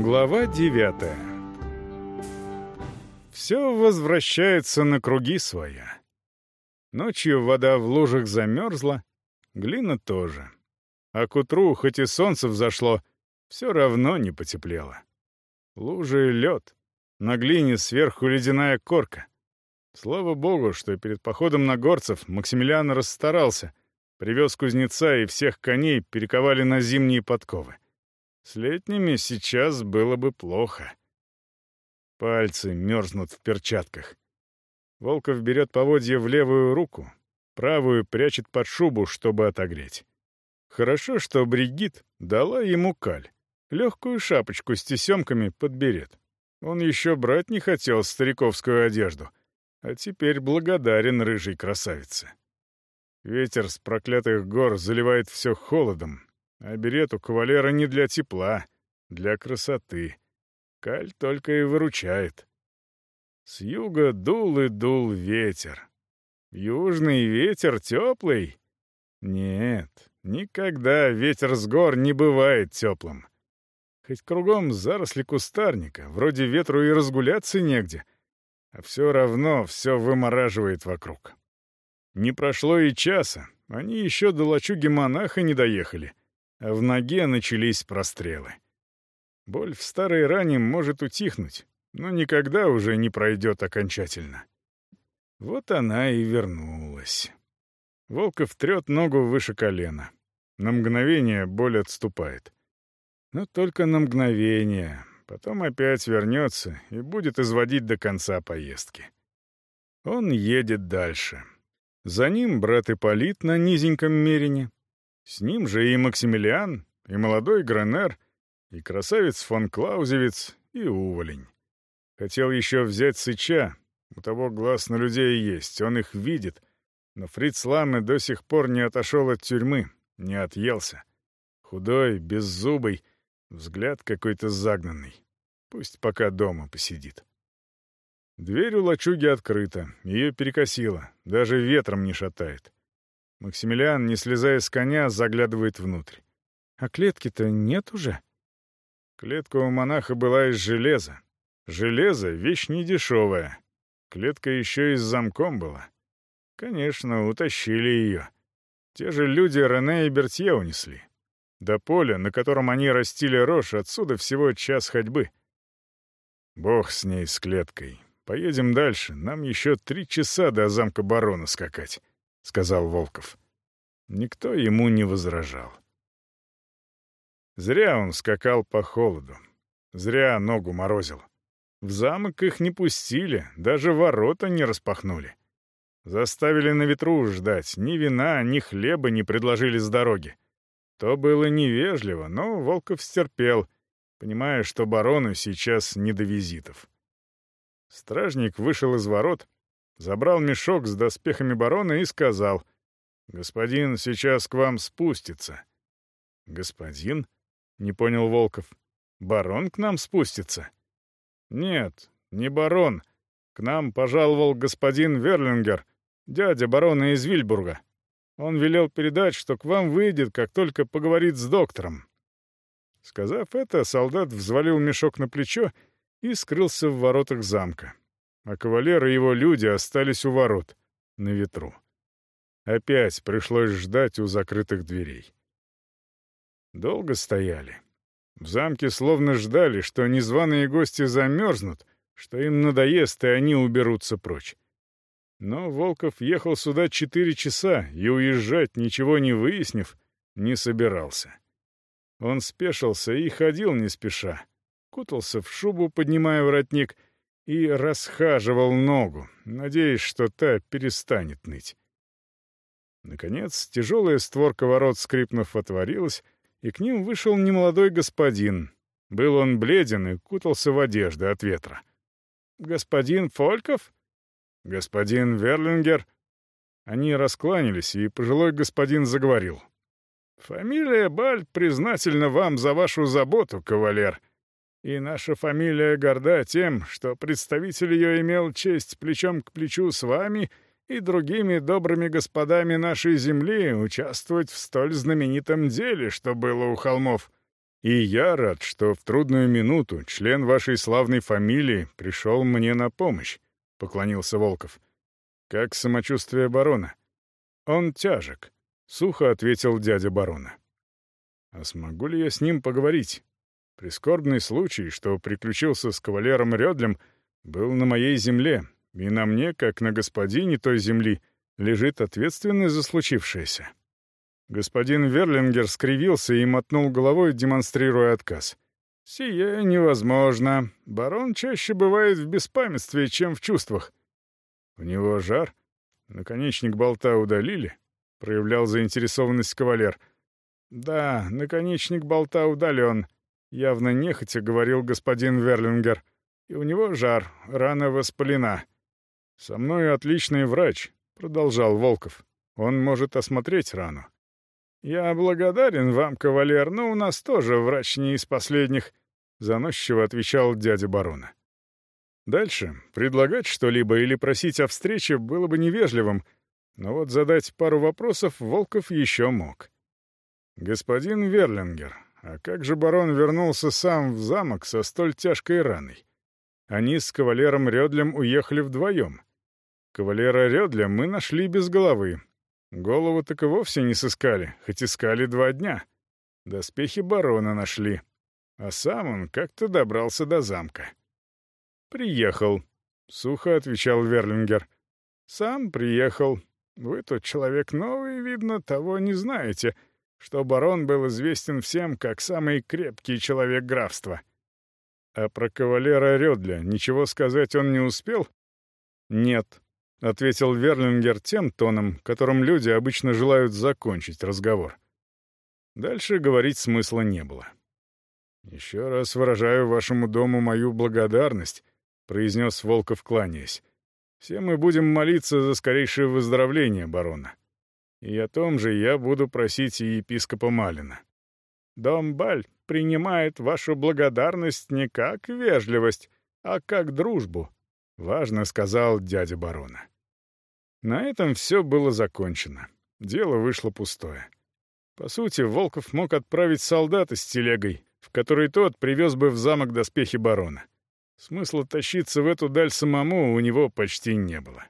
Глава девятая Все возвращается на круги своя. Ночью вода в лужах замерзла, глина тоже. А к утру, хоть и солнце взошло, все равно не потеплело. Лужи — лед, на глине сверху ледяная корка. Слава богу, что перед походом на горцев Максимилиан расстарался, привез кузнеца и всех коней перековали на зимние подковы. С летними сейчас было бы плохо. Пальцы мерзнут в перчатках. Волков берет поводья в левую руку, правую прячет под шубу, чтобы отогреть. Хорошо, что Бригит дала ему каль. Легкую шапочку с тесемками подберет. Он еще брать не хотел стариковскую одежду, а теперь благодарен рыжей красавице. Ветер с проклятых гор заливает все холодом, а берет у кавалера не для тепла, для красоты. Каль только и выручает. С юга дул и дул ветер. Южный ветер теплый? Нет, никогда ветер с гор не бывает теплым. Хоть кругом заросли кустарника, вроде ветру и разгуляться негде, а все равно все вымораживает вокруг. Не прошло и часа, они еще до лачуги монаха не доехали — а в ноге начались прострелы. Боль в старой ране может утихнуть, но никогда уже не пройдет окончательно. Вот она и вернулась. Волков трет ногу выше колена. На мгновение боль отступает. Но только на мгновение. Потом опять вернется и будет изводить до конца поездки. Он едет дальше. За ним брат Ипполит на низеньком мерине, с ним же и Максимилиан, и молодой Гранер, и красавец фон Клаузевиц, и уволень. Хотел еще взять Сыча, у того глаз на людей есть, он их видит, но Фриц Ламме до сих пор не отошел от тюрьмы, не отъелся. Худой, беззубый, взгляд какой-то загнанный. Пусть пока дома посидит. Дверь у лачуги открыта, ее перекосило, даже ветром не шатает. Максимилиан, не слезая с коня, заглядывает внутрь. «А клетки-то нет уже?» Клетка у монаха была из железа. Железо — вещь недешевая. Клетка еще и с замком была. Конечно, утащили ее. Те же люди Рене и Бертье унесли. До поля, на котором они растили рожь, отсюда всего час ходьбы. Бог с ней, с клеткой. Поедем дальше, нам еще три часа до замка барона скакать сказал Волков. Никто ему не возражал. Зря он скакал по холоду. Зря ногу морозил. В замок их не пустили, даже ворота не распахнули. Заставили на ветру ждать, ни вина, ни хлеба не предложили с дороги. То было невежливо, но Волков стерпел, понимая, что барону сейчас не до визитов. Стражник вышел из ворот, забрал мешок с доспехами барона и сказал, «Господин сейчас к вам спустится». «Господин?» — не понял Волков. «Барон к нам спустится?» «Нет, не барон. К нам пожаловал господин Верлингер, дядя барона из Вильбурга. Он велел передать, что к вам выйдет, как только поговорит с доктором». Сказав это, солдат взвалил мешок на плечо и скрылся в воротах замка а кавалер и его люди остались у ворот, на ветру. Опять пришлось ждать у закрытых дверей. Долго стояли. В замке словно ждали, что незваные гости замерзнут, что им надоест, и они уберутся прочь. Но Волков ехал сюда четыре часа и уезжать, ничего не выяснив, не собирался. Он спешился и ходил не спеша, кутался в шубу, поднимая воротник — и расхаживал ногу, надеясь, что та перестанет ныть. Наконец, тяжелая створка ворот, скрипнув, отворилась, и к ним вышел немолодой господин. Был он бледен и кутался в одежды от ветра. «Господин Фольков?» «Господин Верлингер?» Они раскланялись, и пожилой господин заговорил. «Фамилия Бальд признательна вам за вашу заботу, кавалер. И наша фамилия горда тем, что представитель ее имел честь плечом к плечу с вами и другими добрыми господами нашей земли участвовать в столь знаменитом деле, что было у холмов. И я рад, что в трудную минуту член вашей славной фамилии пришел мне на помощь», — поклонился Волков. «Как самочувствие барона?» «Он тяжек», — сухо ответил дядя барона. «А смогу ли я с ним поговорить? Прискорбный случай, что приключился с кавалером Рёдлем, был на моей земле, и на мне, как на господине той земли, лежит ответственность за случившееся». Господин Верлингер скривился и мотнул головой, демонстрируя отказ. «Сие невозможно. Барон чаще бывает в беспамятстве, чем в чувствах». «У него жар? Наконечник болта удалили?» — проявлял заинтересованность кавалер. «Да, наконечник болта удален», — явно нехотя говорил господин Верлингер. «И у него жар, рана воспалена». «Со мной отличный врач», — продолжал Волков. «Он может осмотреть рану». «Я благодарен вам, кавалер, но у нас тоже врач не из последних», — заносчиво отвечал дядя барона. Дальше предлагать что-либо или просить о встрече было бы невежливым, но вот задать пару вопросов Волков еще мог. «Господин Верлингер, а как же барон вернулся сам в замок со столь тяжкой раной? Они с кавалером Рёдлем уехали вдвоем. Кавалера Рёдля мы нашли без головы, Голову так и вовсе не сыскали, хоть искали два дня. Доспехи барона нашли. А сам он как-то добрался до замка. «Приехал», — сухо отвечал Верлингер. «Сам приехал. Вы тут человек новый, видно, того не знаете, что барон был известен всем как самый крепкий человек графства». А про кавалера Рёдля ничего сказать он не успел? «Нет», — ответил Верлингер тем тоном, которым люди обычно желают закончить разговор. Дальше говорить смысла не было. «Еще раз выражаю вашему дому мою благодарность», — произнес Волков, кланяясь. «Все мы будем молиться за скорейшее выздоровление барона. И о том же я буду просить и епископа Малина. Дом Баль принимает вашу благодарность не как вежливость, а как дружбу», — важно сказал дядя барона. На этом все было закончено. Дело вышло пустое. По сути, Волков мог отправить солдата с телегой, в которой тот привез бы в замок доспехи барона. Смысла тащиться в эту даль самому у него почти не было.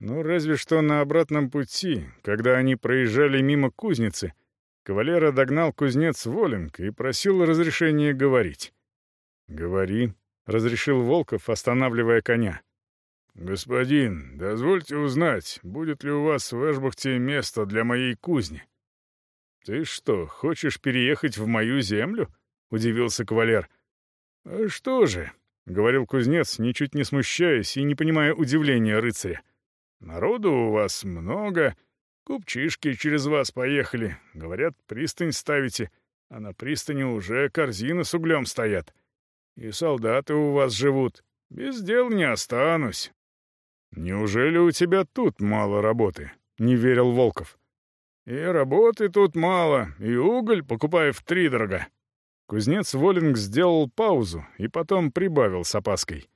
Ну, разве что на обратном пути, когда они проезжали мимо кузницы, кавалера догнал кузнец Воленг и просил разрешения говорить. «Говори», — разрешил Волков, останавливая коня. «Господин, дозвольте узнать, будет ли у вас в Эшбахте место для моей кузни?» «Ты что, хочешь переехать в мою землю?» — удивился кавалер. «А что же?» — говорил кузнец, ничуть не смущаясь и не понимая удивления рыцаря. «Народу у вас много, купчишки через вас поехали, говорят, пристань ставите, а на пристани уже корзины с углем стоят. И солдаты у вас живут, без дел не останусь, «Неужели у тебя тут мало работы?» — не верил Волков. «И работы тут мало, и уголь покупаю втридорога». Кузнец Волинг сделал паузу и потом прибавил с опаской.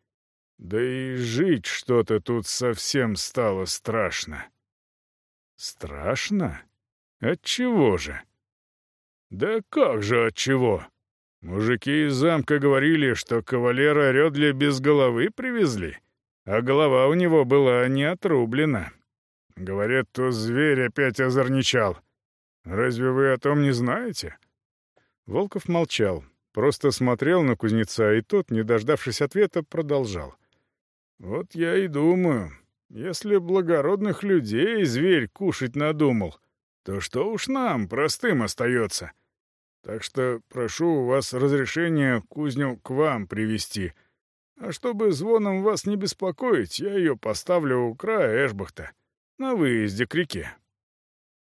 «Да и жить что-то тут совсем стало страшно». «Страшно? Отчего же?» «Да как же отчего? Мужики из замка говорили, что кавалера Рёдля без головы привезли» а голова у него была не отрублена. Говорят, то зверь опять озорничал. Разве вы о том не знаете?» Волков молчал, просто смотрел на кузнеца, и тот, не дождавшись ответа, продолжал. «Вот я и думаю, если благородных людей зверь кушать надумал, то что уж нам, простым, остается? Так что прошу у вас разрешения кузню к вам привести а чтобы звоном вас не беспокоить, я ее поставлю у края Эшбахта, на выезде к реке».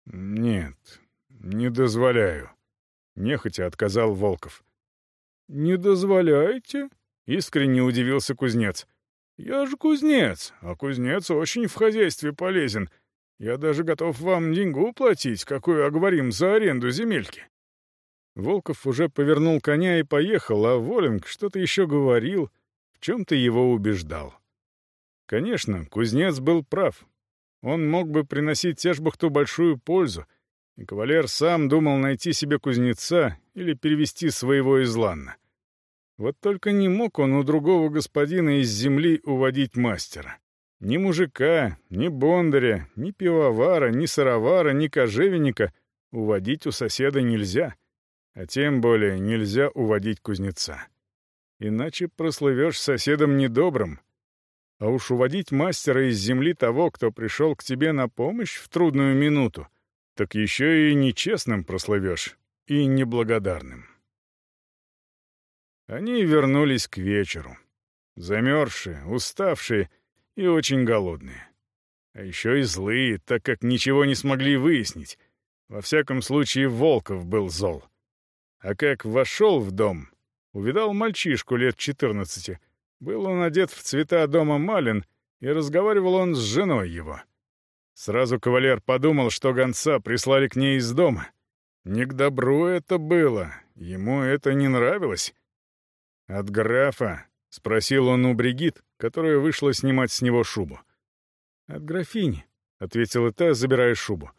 «Нет, не дозволяю», — нехотя отказал Волков. «Не дозволяете?» — искренне удивился кузнец. «Я же кузнец, а кузнец очень в хозяйстве полезен. Я даже готов вам деньгу платить, какую оговорим за аренду земельки». Волков уже повернул коня и поехал, а Волинг что-то еще говорил — чем-то его убеждал. Конечно, кузнец был прав. Он мог бы приносить Тешбахту большую пользу, и кавалер сам думал найти себе кузнеца или перевести своего из Ланна. Вот только не мог он у другого господина из земли уводить мастера. Ни мужика, ни бондаря, ни пивовара, ни сыровара, ни кожевенника уводить у соседа нельзя, а тем более нельзя уводить кузнеца. Иначе прослывешь соседом недобрым. А уж уводить мастера из земли того, кто пришел к тебе на помощь в трудную минуту, так еще и нечестным прослывешь, и неблагодарным. Они вернулись к вечеру. Замерзшие, уставшие и очень голодные. А еще и злые, так как ничего не смогли выяснить. Во всяком случае, Волков был зол. А как вошел в дом, увидал мальчишку лет четырнадцати. Был он одет в цвета дома Малин, и разговаривал он с женой его. Сразу кавалер подумал, что гонца прислали к ней из дома. Не к добру это было, ему это не нравилось. «От графа?» — спросил он у Бригит, которая вышла снимать с него шубу. «От графини», — ответила та, забирая шубу.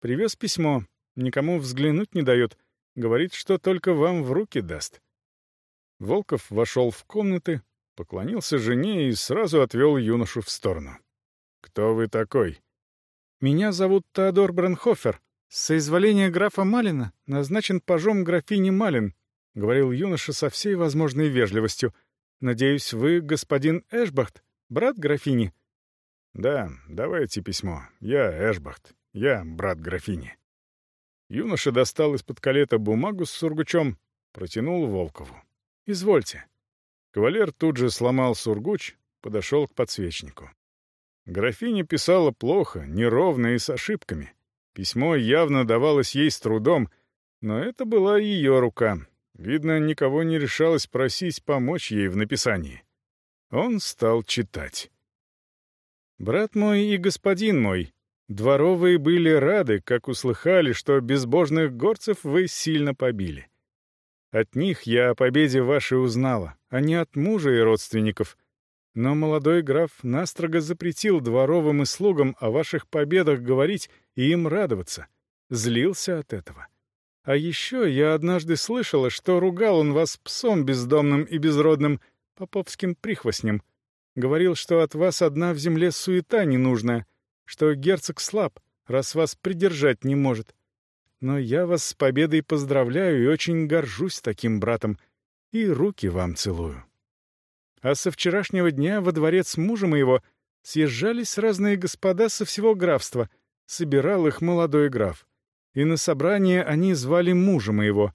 «Привез письмо, никому взглянуть не дает, говорит, что только вам в руки даст». Волков вошел в комнаты, поклонился жене и сразу отвел юношу в сторону. «Кто вы такой?» «Меня зовут Теодор Бренхофер. С соизволения графа Малина назначен пажом графини Малин», — говорил юноша со всей возможной вежливостью. «Надеюсь, вы господин Эшбахт, брат графини?» «Да, давайте письмо. Я Эшбахт. Я брат графини». Юноша достал из-под калета бумагу с сургучом, протянул Волкову. «Извольте». Кавалер тут же сломал сургуч, подошел к подсвечнику. Графиня писала плохо, неровно и с ошибками. Письмо явно давалось ей с трудом, но это была ее рука. Видно, никого не решалось просить помочь ей в написании. Он стал читать. «Брат мой и господин мой, дворовые были рады, как услыхали, что безбожных горцев вы сильно побили. От них я о победе вашей узнала, а не от мужа и родственников. Но молодой граф настрого запретил дворовым и слугам о ваших победах говорить и им радоваться. Злился от этого. А еще я однажды слышала, что ругал он вас псом бездомным и безродным, поповским прихвостнем. Говорил, что от вас одна в земле суета ненужная, что герцог слаб, раз вас придержать не может. Но я вас с победой поздравляю и очень горжусь таким братом, и руки вам целую. А со вчерашнего дня во дворец мужа моего съезжались разные господа со всего графства, собирал их молодой граф. И на собрание они звали мужа моего.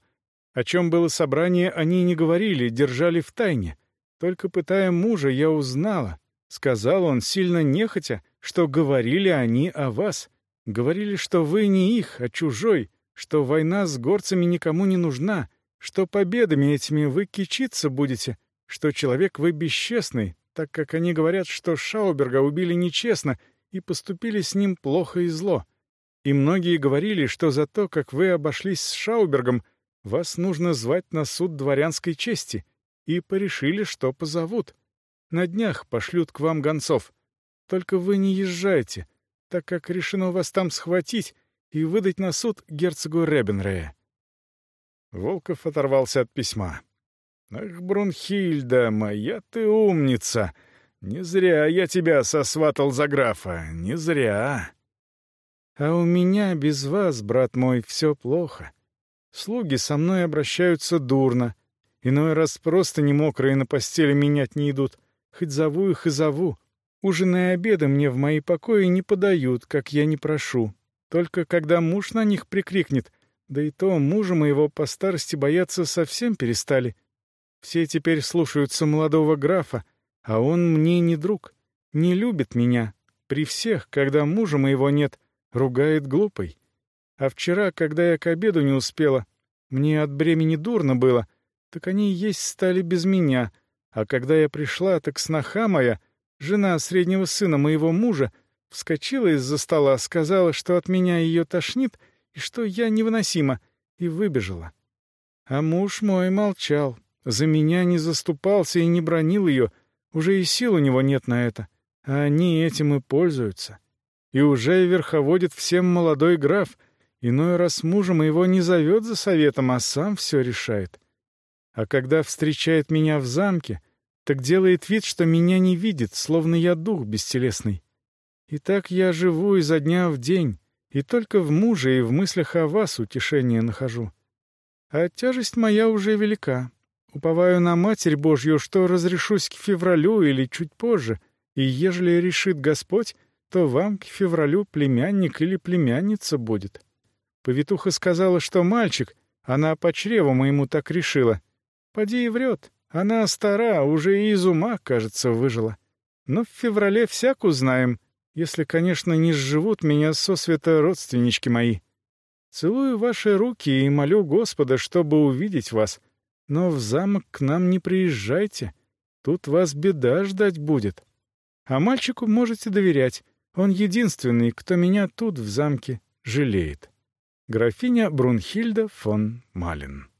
О чем было собрание, они не говорили, держали в тайне. Только пытая мужа, я узнала. Сказал он, сильно нехотя, что говорили они о вас. Говорили, что вы не их, а чужой, что война с горцами никому не нужна, что победами этими вы кичиться будете, что человек вы бесчестный, так как они говорят, что Шауберга убили нечестно и поступили с ним плохо и зло. И многие говорили, что за то, как вы обошлись с Шаубергом, вас нужно звать на суд дворянской чести, и порешили, что позовут. На днях пошлют к вам гонцов. Только вы не езжайте, так как решено вас там схватить и выдать на суд герцогу Ребенрея». Волков оторвался от письма. «Ах, Брунхильда, моя ты умница! Не зря я тебя сосватал за графа, не зря!» «А у меня без вас, брат мой, все плохо. Слуги со мной обращаются дурно. Иной раз просто не мокрые на постели менять не идут. Хоть зову их и зову. Ужины и обеды мне в мои покои не подают, как я не прошу. Только когда муж на них прикрикнет, да и то мужа моего по старости бояться совсем перестали. Все теперь слушаются молодого графа, а он мне не друг, не любит меня. При всех, когда мужа моего нет, ругает глупой. А вчера, когда я к обеду не успела, мне от бремени дурно было, так они есть стали без меня. А когда я пришла, так сноха моя, жена среднего сына моего мужа, Вскочила из-за стола, сказала, что от меня ее тошнит и что я невыносима, и выбежала. А муж мой молчал, за меня не заступался и не бронил ее, уже и сил у него нет на это, а они этим и пользуются. И уже верховодит всем молодой граф, Иной раз мужа моего не зовет за советом, а сам все решает. А когда встречает меня в замке, так делает вид, что меня не видит, словно я дух бестелесный. И так я живу изо дня в день, и только в муже и в мыслях о вас утешение нахожу. А тяжесть моя уже велика. Уповаю на Матерь Божью, что разрешусь к февралю или чуть позже, и ежели решит Господь, то вам к февралю племянник или племянница будет. Повитуха сказала, что мальчик, она по чреву моему так решила. Поди и врет. Она стара, уже и из ума, кажется, выжила. Но в феврале всяк узнаем, если, конечно, не сживут меня сосвета родственнички мои. Целую ваши руки и молю Господа, чтобы увидеть вас. Но в замок к нам не приезжайте. Тут вас беда ждать будет. А мальчику можете доверять. Он единственный, кто меня тут, в замке, жалеет. Графиня Брунхильда фон Малин